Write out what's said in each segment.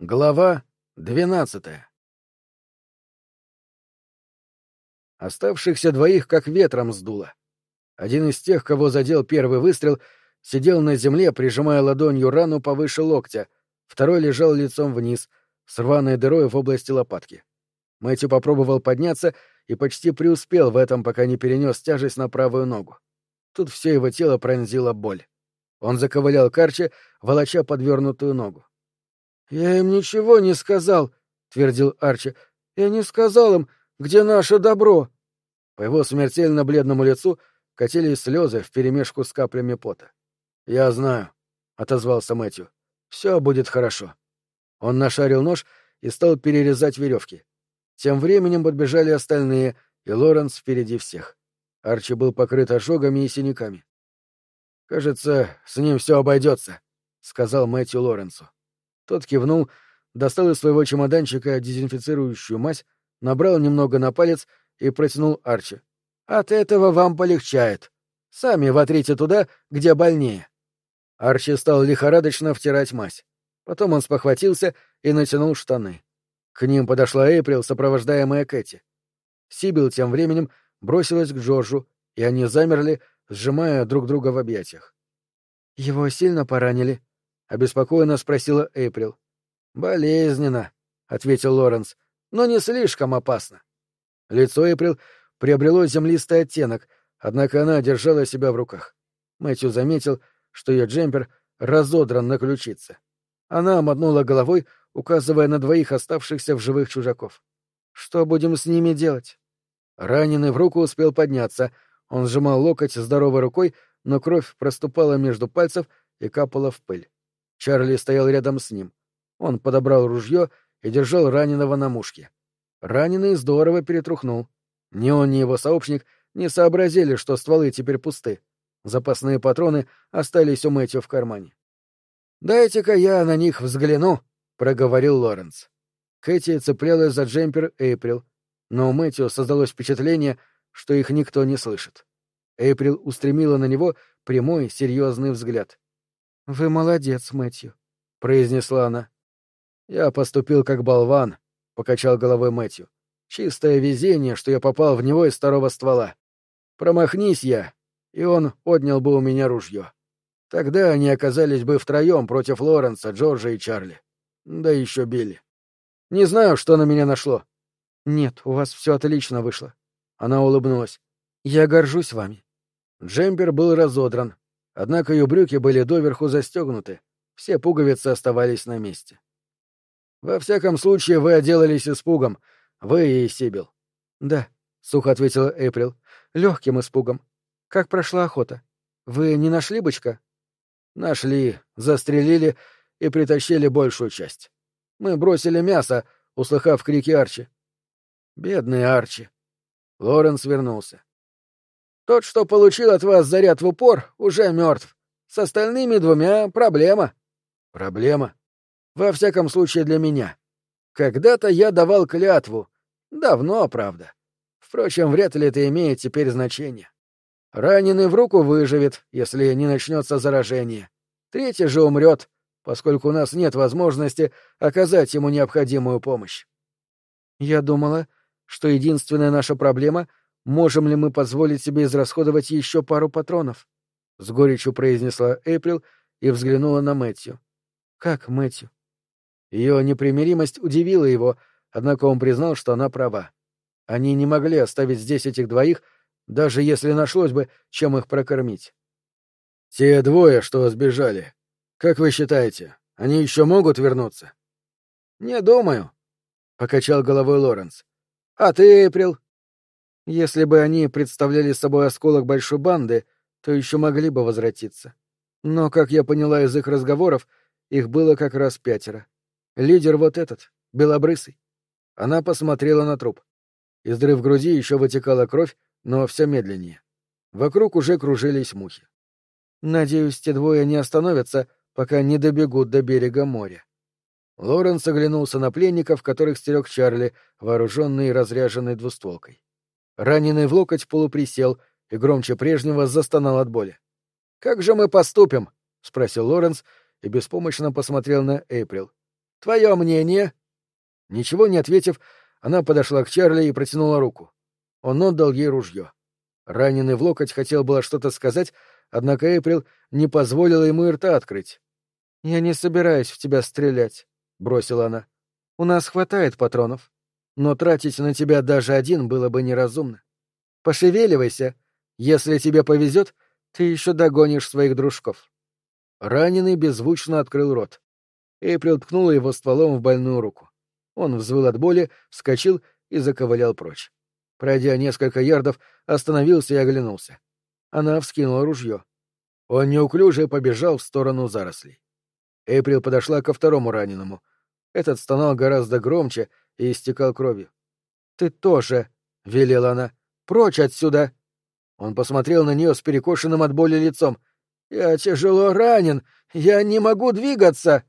Глава двенадцатая Оставшихся двоих как ветром сдуло. Один из тех, кого задел первый выстрел, сидел на земле, прижимая ладонью рану повыше локтя, второй лежал лицом вниз, с рваной дырой в области лопатки. Мэтью попробовал подняться и почти преуспел в этом, пока не перенес тяжесть на правую ногу. Тут все его тело пронзила боль. Он заковылял Карче, волоча подвернутую ногу. «Я им ничего не сказал», — твердил Арчи. «Я не сказал им, где наше добро». По его смертельно бледному лицу катились слезы вперемешку с каплями пота. «Я знаю», — отозвался Мэтью. «Все будет хорошо». Он нашарил нож и стал перерезать веревки. Тем временем подбежали остальные, и Лоренс впереди всех. Арчи был покрыт ожогами и синяками. «Кажется, с ним все обойдется», — сказал Мэтью Лоренсу. Тот кивнул, достал из своего чемоданчика дезинфицирующую мазь, набрал немного на палец и протянул Арчи. «От этого вам полегчает. Сами вотрите туда, где больнее». Арчи стал лихорадочно втирать мазь. Потом он спохватился и натянул штаны. К ним подошла Эйприл, сопровождаемая Кэти. Сибил тем временем бросилась к Джорджу, и они замерли, сжимая друг друга в объятиях. «Его сильно поранили?» — обеспокоенно спросила Эйприл. «Болезненно», — ответил Лоренс, — «но не слишком опасно». Лицо Эйприл приобрело землистый оттенок, однако она держала себя в руках. Мэтью заметил, что ее джемпер разодран на ключице. Она мотнула головой, указывая на двоих оставшихся в живых чужаков. «Что будем с ними делать?» Раненый в руку успел подняться. Он сжимал локоть здоровой рукой, но кровь проступала между пальцев и капала в пыль. Чарли стоял рядом с ним. Он подобрал ружье и держал раненого на мушке. Раненый здорово перетрухнул. Ни он, ни его сообщник не сообразили, что стволы теперь пусты. Запасные патроны остались у Мэтью в кармане. «Дайте-ка я на них взгляну», — проговорил Лоренс. Кэти цеплялась за джемпер Эйприл, но у Мэтью создалось впечатление, что их никто не слышит. Эйприл устремила на него прямой, серьезный взгляд. «Вы молодец, Мэтью», — произнесла она. «Я поступил как болван», — покачал головой Мэтью. «Чистое везение, что я попал в него из второго ствола. Промахнись я, и он отнял бы у меня ружье. Тогда они оказались бы втроем против Лоренса, Джорджа и Чарли. Да еще Билли. Не знаю, что на меня нашло». «Нет, у вас все отлично вышло». Она улыбнулась. «Я горжусь вами». Джемпер был разодран, Однако ее брюки были доверху застегнуты, все пуговицы оставались на месте. «Во всяком случае, вы отделались испугом, вы и Сибил». «Да», — сухо ответила Эйприл, — «легким испугом. Как прошла охота? Вы не нашли бычка?» «Нашли, застрелили и притащили большую часть. Мы бросили мясо, услыхав крики Арчи». «Бедный Арчи». Лоренс вернулся. Тот, что получил от вас заряд в упор, уже мертв. С остальными двумя проблема. Проблема. Во всяком случае для меня. Когда-то я давал клятву. Давно, правда. Впрочем, вряд ли это имеет теперь значение. Раненый в руку выживет, если не начнется заражение. Третий же умрет, поскольку у нас нет возможности оказать ему необходимую помощь. Я думала, что единственная наша проблема можем ли мы позволить себе израсходовать еще пару патронов? — с горечью произнесла Эйприл и взглянула на Мэтью. — Как Мэтью? Ее непримиримость удивила его, однако он признал, что она права. Они не могли оставить здесь этих двоих, даже если нашлось бы, чем их прокормить. — Те двое, что сбежали, как вы считаете, они еще могут вернуться? — Не думаю, — покачал головой Лоренс. — А ты, Эйприл? Если бы они представляли собой осколок большой банды, то еще могли бы возвратиться. Но, как я поняла из их разговоров, их было как раз пятеро. Лидер вот этот, белобрысый. Она посмотрела на труп. Из дыры в груди еще вытекала кровь, но все медленнее. Вокруг уже кружились мухи. Надеюсь, те двое не остановятся, пока не добегут до берега моря. Лоренс оглянулся на пленников, которых стерег Чарли, вооруженный и разряженный двустволкой. Раненый в локоть полуприсел и громче прежнего застонал от боли. «Как же мы поступим?» — спросил Лоренс и беспомощно посмотрел на Эйприл. Твое мнение?» Ничего не ответив, она подошла к Чарли и протянула руку. Он отдал ей ружье. Раненый в локоть хотел было что-то сказать, однако Эйприл не позволила ему и рта открыть. «Я не собираюсь в тебя стрелять», — бросила она. «У нас хватает патронов, но тратить на тебя даже один было бы неразумно. Пошевеливайся. Если тебе повезет, ты еще догонишь своих дружков». Раненый беззвучно открыл рот. Эйприл ткнула его стволом в больную руку. Он взвыл от боли, вскочил и заковылял прочь. Пройдя несколько ярдов, остановился и оглянулся. Она вскинула ружье. Он неуклюже побежал в сторону зарослей. Эйприл подошла ко второму раненому. Этот стонал гораздо громче и истекал кровью. «Ты тоже!» — велела она. «Прочь отсюда!» Он посмотрел на нее с перекошенным от боли лицом. «Я тяжело ранен! Я не могу двигаться!»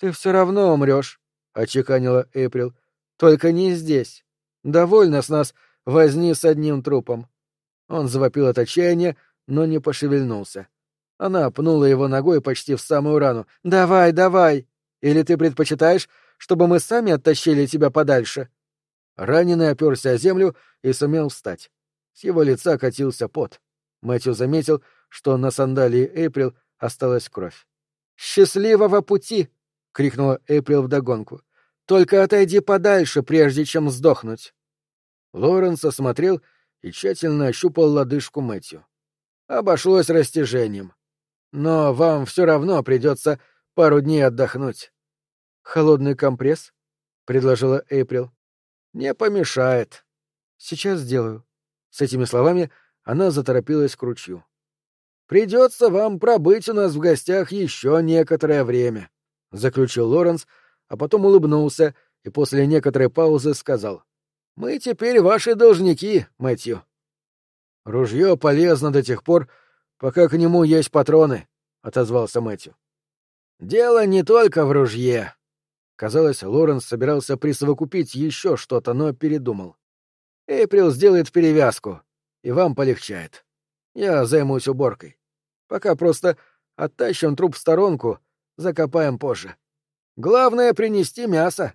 «Ты все равно умрешь», — очеканила Эйприл. «Только не здесь. Довольно с нас возни с одним трупом». Он завопил от отчаяния, но не пошевельнулся. Она пнула его ногой почти в самую рану. «Давай, давай! Или ты предпочитаешь, чтобы мы сами оттащили тебя подальше?» Раненый оперся о землю и сумел встать. С его лица катился пот. Мэтью заметил, что на сандалии Эйприл осталась кровь. «Счастливого пути!» — крикнула Эйприл вдогонку. «Только отойди подальше, прежде чем сдохнуть!» Лоренс осмотрел и тщательно ощупал лодыжку Мэтью. Обошлось растяжением. Но вам все равно придется пару дней отдохнуть. Холодный компресс? предложила Эйприл. Не помешает. Сейчас сделаю. С этими словами она заторопилась к ручью. Придется вам пробыть у нас в гостях еще некоторое время, заключил Лоренс, а потом улыбнулся и после некоторой паузы сказал: Мы теперь ваши должники, Мэтью. Ружье полезно до тех пор, пока к нему есть патроны, — отозвался Мэтью. — Дело не только в ружье. Казалось, Лоренс собирался присовокупить еще что-то, но передумал. Эйприл сделает перевязку, и вам полегчает. Я займусь уборкой. Пока просто оттащим труп в сторонку, закопаем позже. Главное — принести мясо.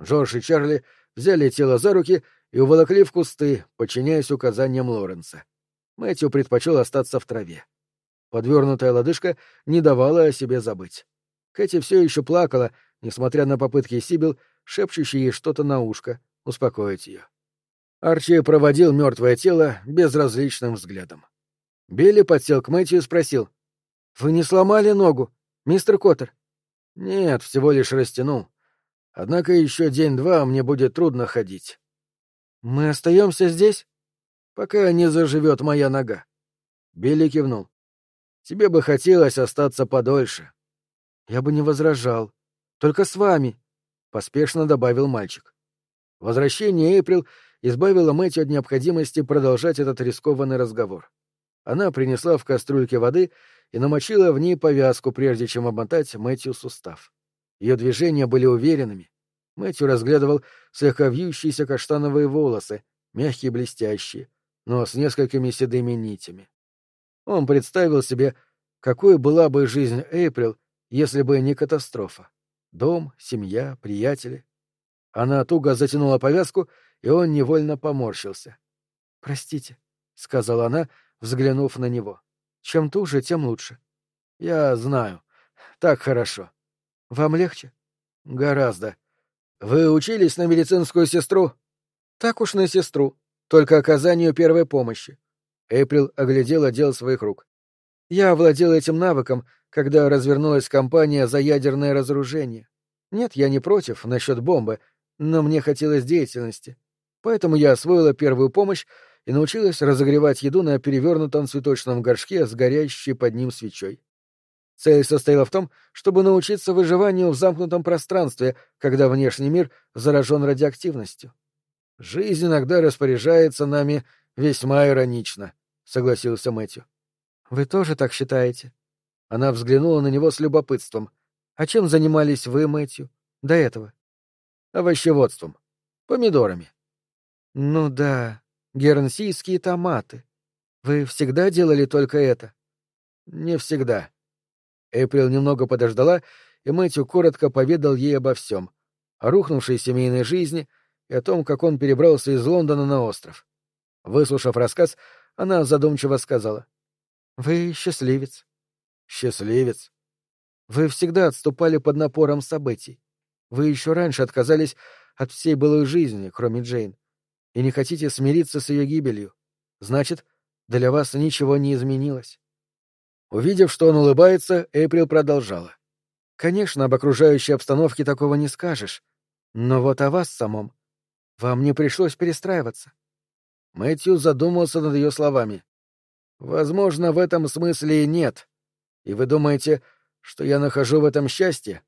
Джордж и Чарли взяли тело за руки и уволокли в кусты, подчиняясь указаниям Лоренса. Мэтью предпочел остаться в траве. Подвернутая лодыжка не давала о себе забыть. Кэти все еще плакала, несмотря на попытки Сибил, шепчущие ей что-то на ушко, успокоить ее. Арчи проводил мертвое тело безразличным взглядом. Билли подсел к Мэтью и спросил. — Вы не сломали ногу, мистер Коттер? — Нет, всего лишь растянул. Однако еще день-два мне будет трудно ходить. — Мы остаемся здесь? пока не заживет моя нога. Билли кивнул. Тебе бы хотелось остаться подольше. Я бы не возражал. Только с вами, — поспешно добавил мальчик. Возвращение Эйприл избавило Мэтью от необходимости продолжать этот рискованный разговор. Она принесла в кастрюльке воды и намочила в ней повязку, прежде чем обмотать Мэтью сустав. Ее движения были уверенными. Мэтью разглядывал слегка вьющиеся каштановые волосы, мягкие блестящие, но с несколькими седыми нитями. Он представил себе, какой была бы жизнь Эйприл, если бы не катастрофа. Дом, семья, приятели. Она туго затянула повязку, и он невольно поморщился. — Простите, — сказала она, взглянув на него. — Чем туже, тем лучше. — Я знаю. Так хорошо. — Вам легче? — Гораздо. Вы учились на медицинскую сестру? — Так уж на сестру только оказанию первой помощи. Эйприл оглядел отдел своих рук. Я овладел этим навыком, когда развернулась кампания за ядерное разоружение. Нет, я не против насчет бомбы, но мне хотелось деятельности. Поэтому я освоила первую помощь и научилась разогревать еду на перевернутом цветочном горшке с горящей под ним свечой. Цель состояла в том, чтобы научиться выживанию в замкнутом пространстве, когда внешний мир заражен радиоактивностью. Жизнь иногда распоряжается нами весьма иронично, согласился Мэтью. Вы тоже так считаете? Она взглянула на него с любопытством. А чем занимались вы, Мэтью, до этого? Овощеводством. Помидорами. Ну да, гернсийские томаты. Вы всегда делали только это? Не всегда. Эприл немного подождала и Мэтью коротко поведал ей обо всем — о рухнувшей семейной жизни и о том, как он перебрался из Лондона на остров. Выслушав рассказ, она задумчиво сказала. — Вы счастливец. — Счастливец. Вы всегда отступали под напором событий. Вы еще раньше отказались от всей былой жизни, кроме Джейн, и не хотите смириться с ее гибелью. Значит, для вас ничего не изменилось. Увидев, что он улыбается, Эйприл продолжала. Конечно, об окружающей обстановке такого не скажешь, но вот о вас самом. Вам не пришлось перестраиваться. Мэтью задумался над ее словами. Возможно, в этом смысле и нет. И вы думаете, что я нахожу в этом счастье?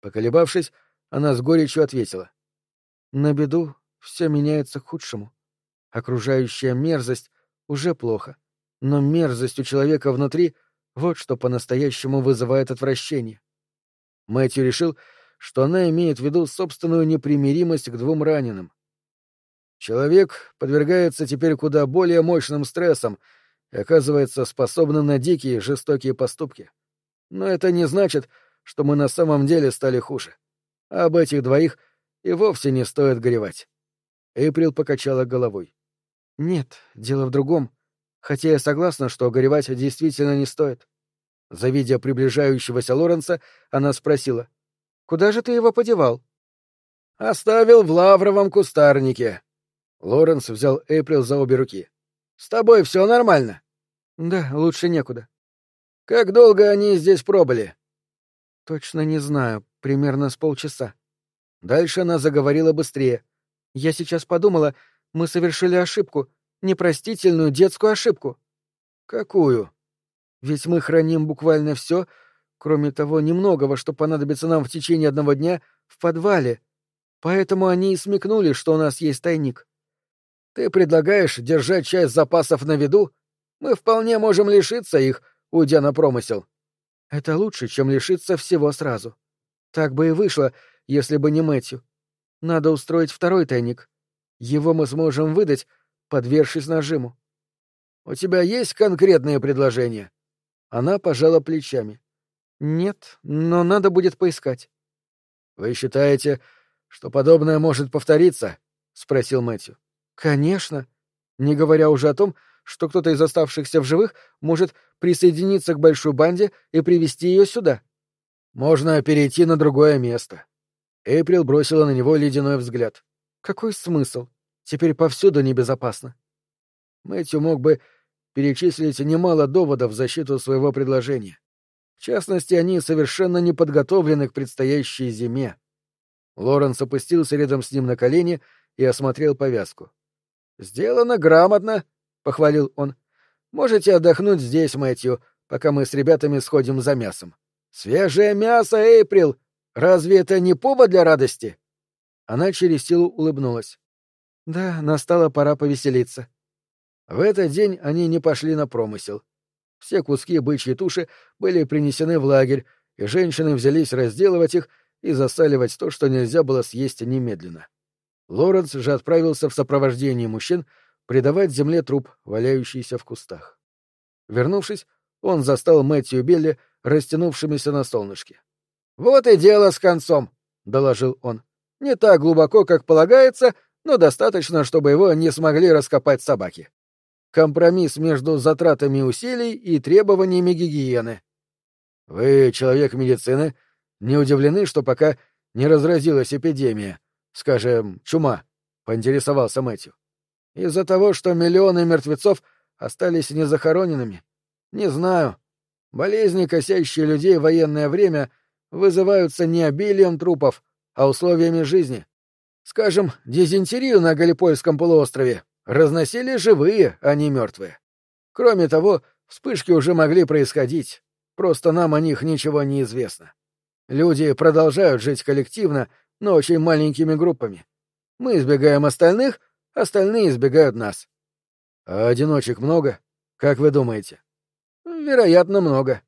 Поколебавшись, она с горечью ответила. На беду все меняется к худшему. Окружающая мерзость уже плохо, но мерзость у человека внутри — вот что по-настоящему вызывает отвращение. Мэтью решил, что она имеет в виду собственную непримиримость к двум раненым. Человек подвергается теперь куда более мощным стрессам оказывается способным на дикие, жестокие поступки. Но это не значит, что мы на самом деле стали хуже. А об этих двоих и вовсе не стоит горевать. Эйприл покачала головой. Нет, дело в другом. Хотя я согласна, что горевать действительно не стоит. Завидя приближающегося Лоренса, она спросила. «Куда же ты его подевал?» «Оставил в лавровом кустарнике». Лоренс взял Эйприл за обе руки. «С тобой все нормально?» «Да, лучше некуда». «Как долго они здесь пробыли?» «Точно не знаю. Примерно с полчаса». Дальше она заговорила быстрее. «Я сейчас подумала, мы совершили ошибку, непростительную детскую ошибку». «Какую?» «Ведь мы храним буквально все, кроме того немногого, что понадобится нам в течение одного дня, в подвале. Поэтому они и смекнули, что у нас есть тайник. Ты предлагаешь держать часть запасов на виду? Мы вполне можем лишиться их, уйдя на промысел. Это лучше, чем лишиться всего сразу. Так бы и вышло, если бы не Мэтью. Надо устроить второй тайник. Его мы сможем выдать, подвергшись нажиму. У тебя есть конкретные предложения? Она пожала плечами. Нет, но надо будет поискать. Вы считаете, что подобное может повториться? спросил Мэтью. Конечно, не говоря уже о том, что кто-то из оставшихся в живых может присоединиться к большой банде и привести ее сюда. Можно перейти на другое место. Эйприл бросила на него ледяной взгляд. Какой смысл? Теперь повсюду небезопасно. Мэтью мог бы перечислить немало доводов в защиту своего предложения. В частности, они совершенно не подготовлены к предстоящей зиме. Лоренс опустился рядом с ним на колени и осмотрел повязку. «Сделано грамотно», — похвалил он. «Можете отдохнуть здесь, Мэтью, пока мы с ребятами сходим за мясом. Свежее мясо, Эйприл! Разве это не повод для радости?» Она через силу улыбнулась. Да, настала пора повеселиться. В этот день они не пошли на промысел. Все куски бычьей туши были принесены в лагерь, и женщины взялись разделывать их и засаливать то, что нельзя было съесть немедленно. Лоренс же отправился в сопровождении мужчин предавать земле труп, валяющийся в кустах. Вернувшись, он застал Мэтью Белли растянувшимися на солнышке. «Вот и дело с концом», — доложил он. «Не так глубоко, как полагается, — но достаточно, чтобы его не смогли раскопать собаки. Компромисс между затратами усилий и требованиями гигиены. Вы, человек медицины, не удивлены, что пока не разразилась эпидемия, скажем, чума, поинтересовался Мэтью. Из-за того, что миллионы мертвецов остались незахороненными? Не знаю. Болезни, косящие людей в военное время, вызываются не обилием трупов, а условиями жизни. Скажем, дизентерию на Галипольском полуострове разносили живые, а не мертвые. Кроме того, вспышки уже могли происходить, просто нам о них ничего не известно. Люди продолжают жить коллективно, но очень маленькими группами. Мы избегаем остальных, остальные избегают нас. А одиночек много? Как вы думаете? Вероятно, много.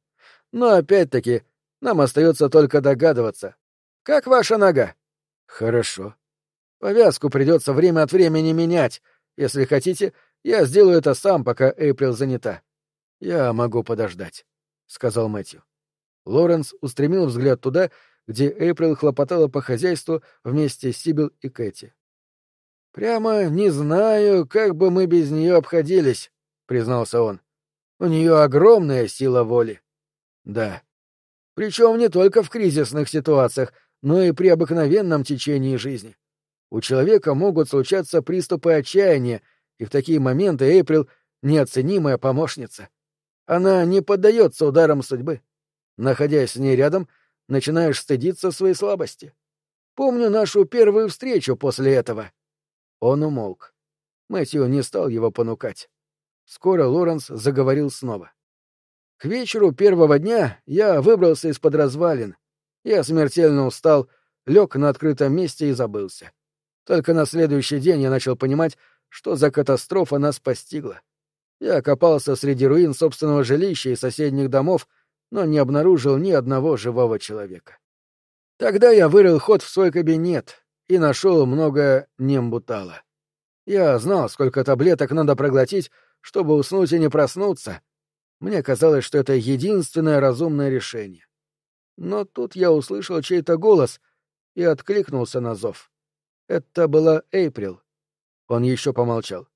Но опять-таки, нам остается только догадываться. Как ваша нога? Хорошо. Повязку придется время от времени менять. Если хотите, я сделаю это сам, пока Эйприл занята. Я могу подождать, — сказал Мэтью. Лоренс устремил взгляд туда, где Эйприл хлопотала по хозяйству вместе с Сибил и Кэти. «Прямо не знаю, как бы мы без нее обходились», — признался он. «У нее огромная сила воли». «Да. Причем не только в кризисных ситуациях, но и при обыкновенном течении жизни. У человека могут случаться приступы отчаяния, и в такие моменты Эйприл — неоценимая помощница. Она не поддается ударам судьбы. Находясь с ней рядом, начинаешь стыдиться своей слабости. Помню нашу первую встречу после этого. Он умолк. Мэтью не стал его понукать. Скоро Лоренс заговорил снова. К вечеру первого дня я выбрался из-под развалин. Я смертельно устал, лег на открытом месте и забылся. Только на следующий день я начал понимать, что за катастрофа нас постигла. Я копался среди руин собственного жилища и соседних домов, но не обнаружил ни одного живого человека. Тогда я вырыл ход в свой кабинет и нашел много нембутала. Я знал, сколько таблеток надо проглотить, чтобы уснуть и не проснуться. Мне казалось, что это единственное разумное решение. Но тут я услышал чей-то голос и откликнулся на зов. Это была Эйприл. Он еще помолчал.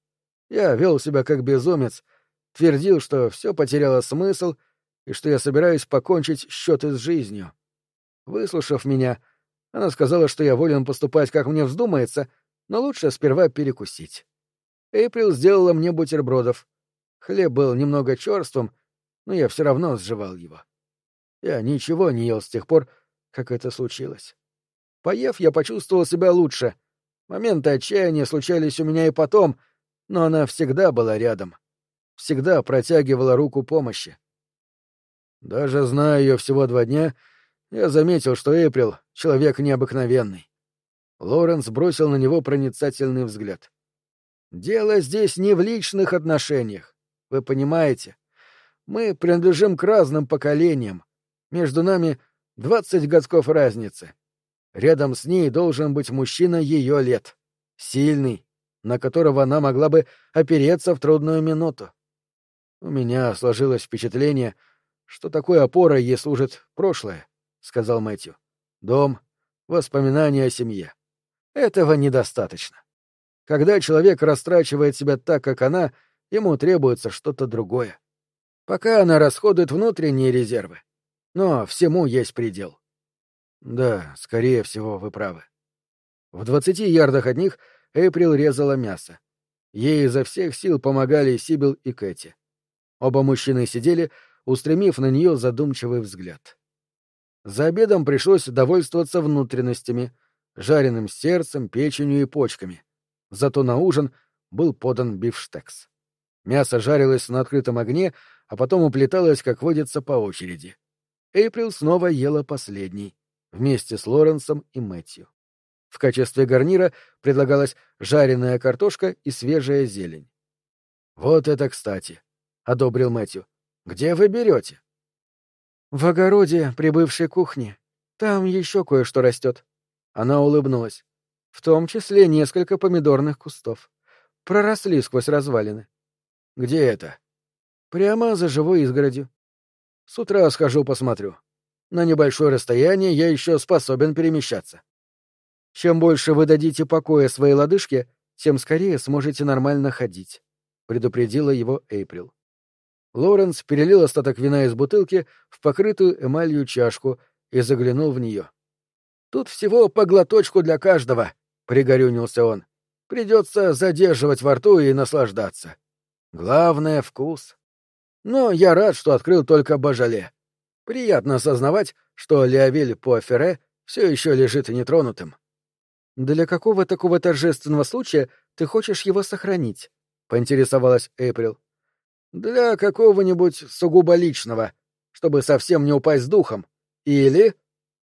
Я вел себя как безумец, твердил, что все потеряло смысл и что я собираюсь покончить счеты с жизнью. Выслушав меня, она сказала, что я волен поступать, как мне вздумается, но лучше сперва перекусить. Эйприл сделала мне бутербродов. Хлеб был немного черствым, но я все равно сживал его. Я ничего не ел с тех пор, как это случилось. Поев, я почувствовал себя лучше, Моменты отчаяния случались у меня и потом, но она всегда была рядом. Всегда протягивала руку помощи. Даже зная ее всего два дня, я заметил, что Эйприл — человек необыкновенный. Лоренс бросил на него проницательный взгляд. «Дело здесь не в личных отношениях. Вы понимаете? Мы принадлежим к разным поколениям. Между нами двадцать годков разницы. Рядом с ней должен быть мужчина ее лет. Сильный, на которого она могла бы опереться в трудную минуту. У меня сложилось впечатление, что такой опорой ей служит прошлое, — сказал Мэтью. Дом, воспоминания о семье. Этого недостаточно. Когда человек растрачивает себя так, как она, ему требуется что-то другое. Пока она расходует внутренние резервы. Но всему есть предел. Да, скорее всего, вы правы. В двадцати ярдах от них Эйприл резала мясо. Ей изо всех сил помогали Сибил и Кэти. Оба мужчины сидели, устремив на нее задумчивый взгляд. За обедом пришлось довольствоваться внутренностями, жареным сердцем, печенью и почками. Зато на ужин был подан бифштекс. Мясо жарилось на открытом огне, а потом уплеталось, как водится, по очереди. Эйприл снова ела последний вместе с Лоренсом и Мэтью. В качестве гарнира предлагалась жареная картошка и свежая зелень. «Вот это кстати», — одобрил Мэтью. «Где вы берете?» «В огороде прибывшей кухни. Там еще кое-что растет». Она улыбнулась. «В том числе несколько помидорных кустов. Проросли сквозь развалины». «Где это?» «Прямо за живой изгородью. С утра схожу посмотрю на небольшое расстояние я еще способен перемещаться. Чем больше вы дадите покоя своей лодыжке, тем скорее сможете нормально ходить, — предупредила его Эйприл. Лоренс перелил остаток вина из бутылки в покрытую эмалью чашку и заглянул в нее. «Тут всего по глоточку для каждого», — пригорюнился он. «Придется задерживать во рту и наслаждаться. Главное — вкус. Но я рад, что открыл только божале. Приятно осознавать, что Леовиль Пуафере все еще лежит нетронутым. «Для какого такого торжественного случая ты хочешь его сохранить?» — поинтересовалась Эйприл. «Для какого-нибудь сугубо личного, чтобы совсем не упасть с духом. Или...»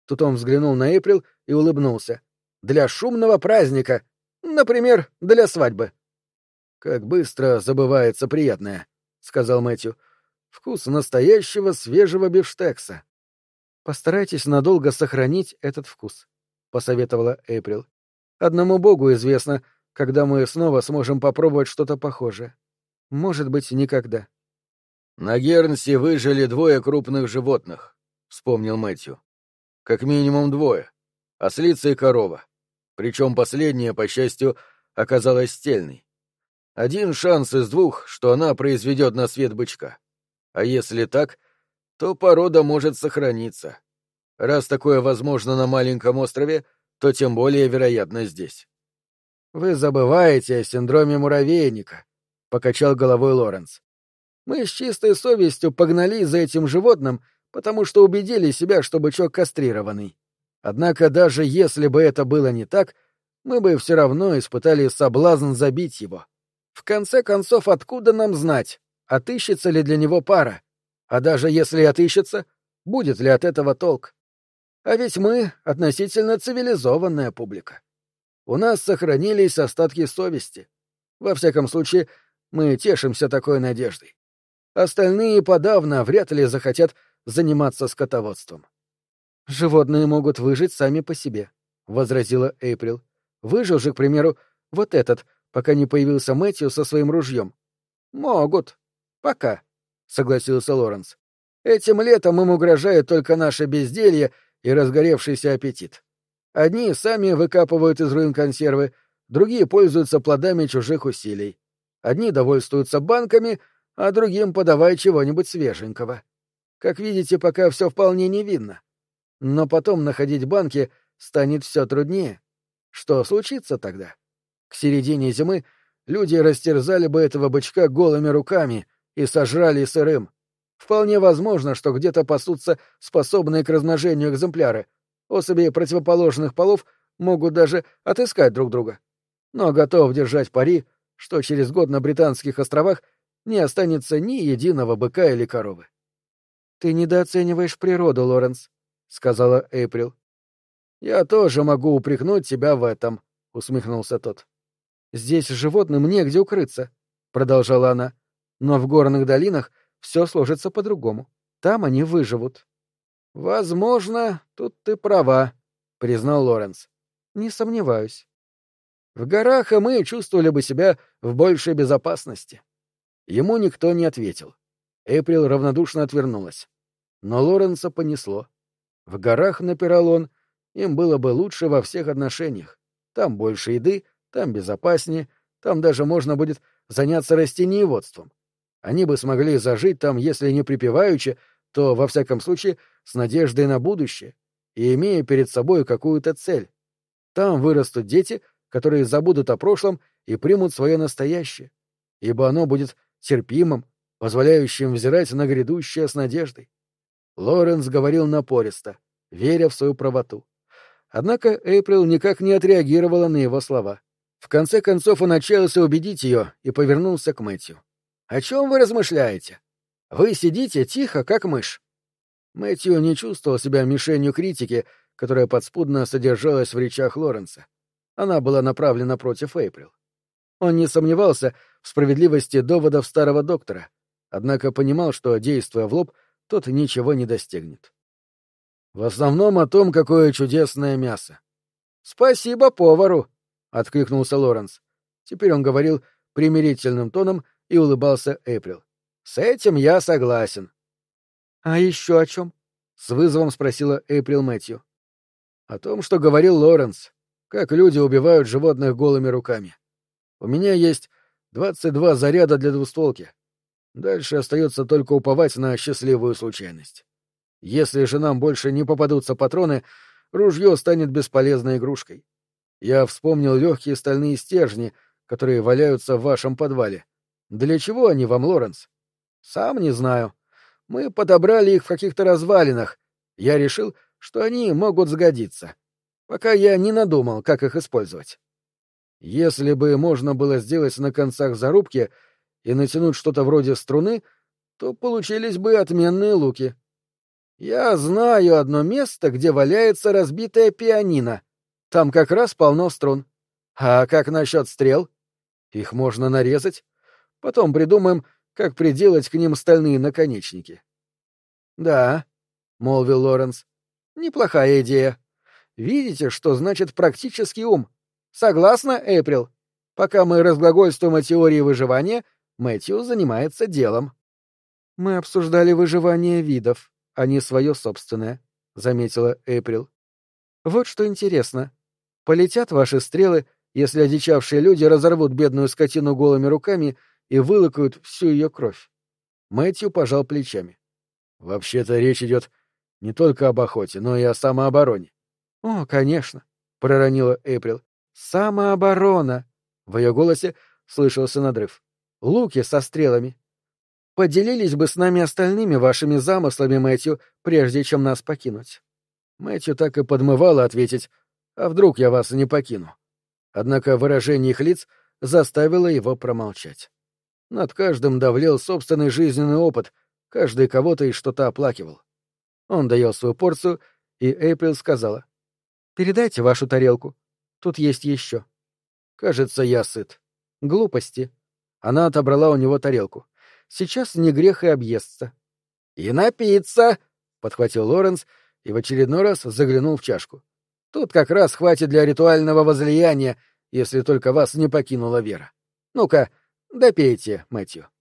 Тут он взглянул на Эйприл и улыбнулся. «Для шумного праздника. Например, для свадьбы». «Как быстро забывается приятное», — сказал Мэтью. Вкус настоящего свежего бифштекса. Постарайтесь надолго сохранить этот вкус, посоветовала Эйприл. Одному богу известно, когда мы снова сможем попробовать что-то похожее. Может быть, никогда. На Гернсе выжили двое крупных животных. вспомнил Мэтью. Как минимум двое. Ослица и корова. Причем последняя, по счастью, оказалась стельной. Один шанс из двух, что она произведет на свет бычка. А если так, то порода может сохраниться. Раз такое возможно на маленьком острове, то тем более вероятно здесь. Вы забываете о синдроме муравейника, покачал головой Лоренс. Мы с чистой совестью погнали за этим животным, потому что убедили себя, что бычок кастрированный. Однако даже если бы это было не так, мы бы все равно испытали соблазн забить его. В конце концов, откуда нам знать, отыщется ли для него пара? А даже если отыщется, будет ли от этого толк? А ведь мы относительно цивилизованная публика. У нас сохранились остатки совести. Во всяком случае, мы тешимся такой надеждой. Остальные подавно вряд ли захотят заниматься скотоводством. «Животные могут выжить сами по себе», — возразила Эйприл. «Выжил же, к примеру, вот этот, пока не появился Мэтью со своим ружьем». «Могут. Пока», — согласился Лоренс. «Этим летом им угрожает только наше безделье и разгоревшийся аппетит. Одни сами выкапывают из руин консервы, другие пользуются плодами чужих усилий. Одни довольствуются банками, а другим подавай чего-нибудь свеженького. Как видите, пока все вполне невинно. Но потом находить банки станет все труднее. Что случится тогда? К середине зимы люди растерзали бы этого бычка голыми руками и сожрали сырым. Вполне возможно, что где-то пасутся способные к размножению экземпляры. Особи противоположных полов могут даже отыскать друг друга. Но готов держать пари, что через год на Британских островах не останется ни единого быка или коровы. — Ты недооцениваешь природу, Лоренс, — сказала Эйприл. — Я тоже могу упрекнуть тебя в этом, — усмехнулся тот. — Здесь животным негде укрыться, — продолжала она, — но в горных долинах — все сложится по-другому. Там они выживут. — Возможно, тут ты права, — признал Лоренс. — Не сомневаюсь. В горах и мы чувствовали бы себя в большей безопасности. Ему никто не ответил. Эприл равнодушно отвернулась. Но Лоренса понесло. В горах, напирал он, им было бы лучше во всех отношениях. Там больше еды, там безопаснее, там даже можно будет заняться растениеводством. Они бы смогли зажить там, если не припеваючи, то, во всяком случае, с надеждой на будущее и имея перед собой какую-то цель. Там вырастут дети, которые забудут о прошлом и примут свое настоящее, ибо оно будет терпимым, позволяющим взирать на грядущее с надеждой. Лоренс говорил напористо, веря в свою правоту. Однако Эйприл никак не отреагировала на его слова. В конце концов он отчаялся убедить ее и повернулся к Мэтью. О чем вы размышляете? Вы сидите тихо, как мышь. Мэтью не чувствовал себя мишенью критики, которая подспудно содержалась в речах Лоренса. Она была направлена против Эйприл. Он не сомневался в справедливости доводов старого доктора, однако понимал, что, действуя в лоб, тот ничего не достигнет. В основном о том, какое чудесное мясо. «Спасибо повару!» — откликнулся Лоренс. Теперь он говорил примирительным тоном и улыбался Эприл. «С этим я согласен». «А еще о чем?» — с вызовом спросила Эприл Мэтью. «О том, что говорил Лоренс, как люди убивают животных голыми руками. У меня есть двадцать два заряда для двустволки. Дальше остается только уповать на счастливую случайность. Если же нам больше не попадутся патроны, ружье станет бесполезной игрушкой. Я вспомнил легкие стальные стержни, которые валяются в вашем подвале. Для чего они вам, Лоренс? Сам не знаю. Мы подобрали их в каких-то развалинах. Я решил, что они могут сгодиться. Пока я не надумал, как их использовать. Если бы можно было сделать на концах зарубки и натянуть что-то вроде струны, то получились бы отменные луки. Я знаю одно место, где валяется разбитая пианино. Там как раз полно струн. А как насчет стрел? Их можно нарезать, Потом придумаем, как приделать к ним стальные наконечники. — Да, — молвил Лоренс, — неплохая идея. Видите, что значит практический ум? Согласна, Эйприл? Пока мы разглагольствуем о теории выживания, Мэтью занимается делом. — Мы обсуждали выживание видов, а не свое собственное, — заметила Эйприл. Вот что интересно. Полетят ваши стрелы, если одичавшие люди разорвут бедную скотину голыми руками и вылакают всю ее кровь. Мэтью пожал плечами. Вообще-то речь идет не только об охоте, но и о самообороне. — О, конечно, — проронила Эйприл. — Самооборона! В ее голосе слышался надрыв. — Луки со стрелами. Поделились бы с нами остальными вашими замыслами, Мэтью, прежде чем нас покинуть. Мэтью так и подмывало ответить, а вдруг я вас не покину. Однако выражение их лиц заставило его промолчать. Над каждым давлел собственный жизненный опыт, каждый кого-то и что-то оплакивал. Он доел свою порцию, и Эйприл сказала. «Передайте вашу тарелку. Тут есть еще». «Кажется, я сыт». «Глупости». Она отобрала у него тарелку. «Сейчас не грех и объесться». «И напиться!» — подхватил Лоренс и в очередной раз заглянул в чашку. «Тут как раз хватит для ритуального возлияния, если только вас не покинула вера. Ну-ка, допейте, Мэтью».